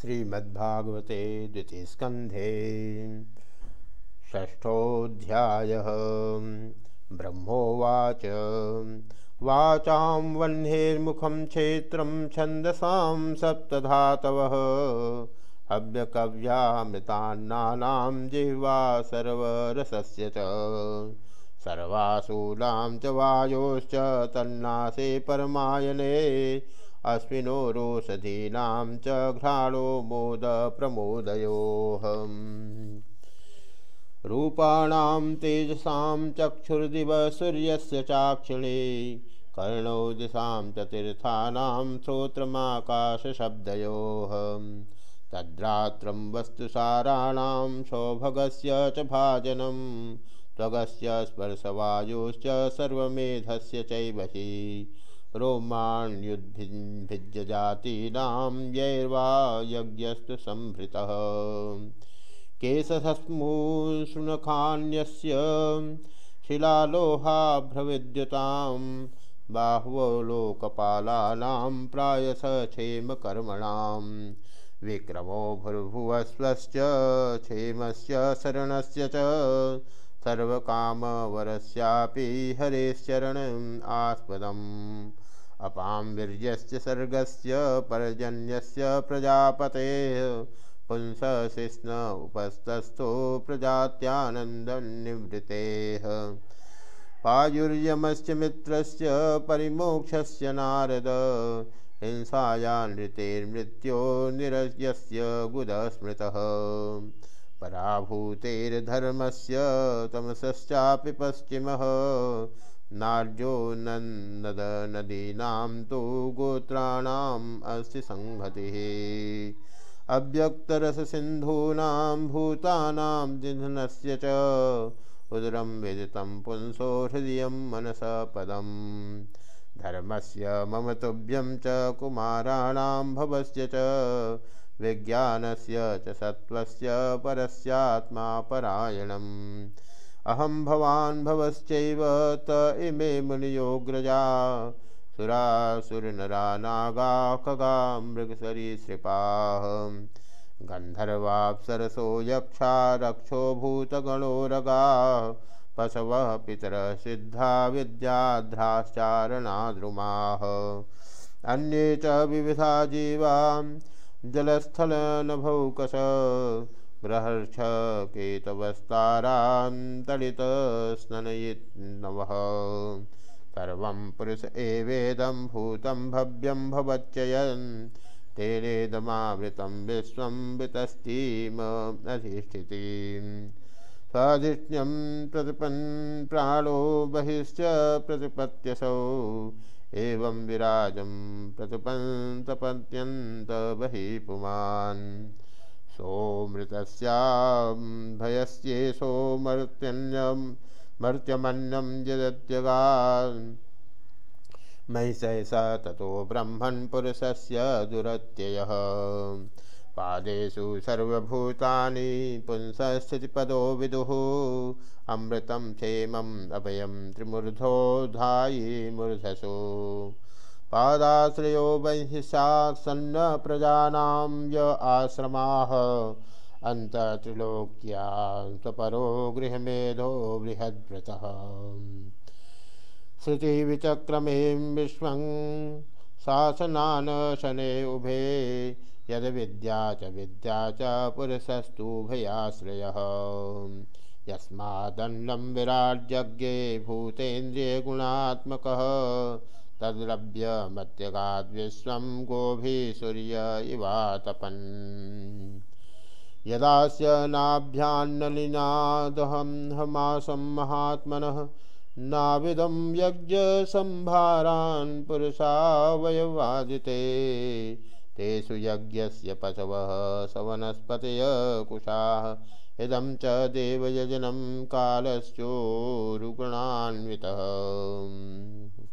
श्रीमद्भागवते द्वितीयस्कन्धे षष्ठोऽध्यायः। ब्रह्मोवाच। वाचां वह्नेर्मुखं क्षेत्रं छन्दसां सप्तधातवः। हव्यकव्यामृतान्नानां जिह्वा सर्वरसस्य च। सर्वासूलां च वायोश्च तन्नासे परमायने। अस्मिनो रोषधीनां च घ्राणो मोदप्रमोदयोः रूपाणां तेजसां चक्षुर्दिव सूर्यस्य चाक्षिणे, कर्णौ दिशां च तीर्थानां श्रोत्रमाकाशशब्दयोः तद्रात्रं वस्तुसाराणां सौभगस्य च भाजनं त्वगस्य स्पर्शवायुश्च सर्वमेधस्य रोमाण्युद्भिज्यजातीनां यैर्वा यज्ञस्तु संभृतः। केशधस्मूषुनखान्यस्य शिलालोहाभ्रविद्युतां बाह्वलोकपालानां प्रायश क्षेमकर्मणां विक्रमो भूर्भुवस्वश्च क्षेमस्य शरणस्य च सर्वकामवरस्यापि हरेश्चरणम् आस्पदम्। अपां वीर्यस्य सर्गस्य पर्जन्यस्य प्रजापतेः पुंसशिष्ण उपस्तस्थो प्रजात्यानन्दनिवृतेः पायुर्यमस्य मित्रस्य परिमोक्षस्य नारद। हिंसाया नृतेर्मृत्यो निरयस्य गुदस्मृतः। पराभूतेर्धर्मस्य तमसश्चापि पश्चिमः। नार्यो नन्दनदीनां तु गोत्राणाम् अस्ति संहतिः। अव्यक्तरससिन्धूनां भूतानां निधनस्य च उदरं विदितं पुंसो हृदयं मनसः पदम्। धर्मस्य मम तुभ्यं च कुमाराणां भवस्य च विज्ञानस्य च सत्त्वस्य परस्यात्मा अहं भवान् भवश्चैव त इमे मुनियोग्रजा सुरासुरनरा नागा खगा मृगसरीसृपाः गन्धर्वाप्सरसो यक्षा रक्षो भूतगणोरगा पशवः पितरः सिद्धा विद्याध्राश्चारणाद्रुमाः अन्ये च विविधा जीवा जलस्थलनभौकश बृहर्ष केतवस्तारान्तलितस्ननयिन्नवः सर्वं पुरुष एवेदं भूतं भव्यं भवच्चयन् तेनेदमावृतं विश्वं वितस्तीमधिष्ठितीम् स्वाधिष्ण्यं प्रतिपन् प्राणो बहिश्च प्रतिपत्यसौ। एवं विराजं प्रतिपन्तपत्यन्त बहिः पुमान् सोमृतस्यां भयस्येषो मर्त्यन्यं मर्त्यमन्नं यदत्यगान् महिषैष ततो ब्रह्मन् पुरुषस्य दुरत्ययः। पादेषु सर्वभूतानि पुंसस्थितिपदो विदुः। अमृतं क्षेमम् अभयं त्रिमूर्धोधायि मूर्धसु। पादाश्रयो वंहिषासन्न प्रजानां य आश्रमाः। अन्तत्रिलोक्या स्वपरो गृहमेधो बृहद्व्रतः। श्रुतिविचक्रमें विश्वं शासनान् शने उभे, यद विद्या च विद्या च पुरुषस्तुभयाश्रयः। यस्मादन्नं विराट्यज्ञे भूतेन्द्रियगुणात्मकः तद्रव्यमत्यगाद्विश्वं गोभिः सूर्य इवातपन् यदास्य नाभ्यान्नलिनादहं हमासं महात्मनः, नाविदं यज्ञसंभारान् पुरुषावयवादिते तेषु यज्ञस्य पशवः सवनस्पतय कुशाः, इदं च देवयजनं कालश्चोरुगुणान्वितः।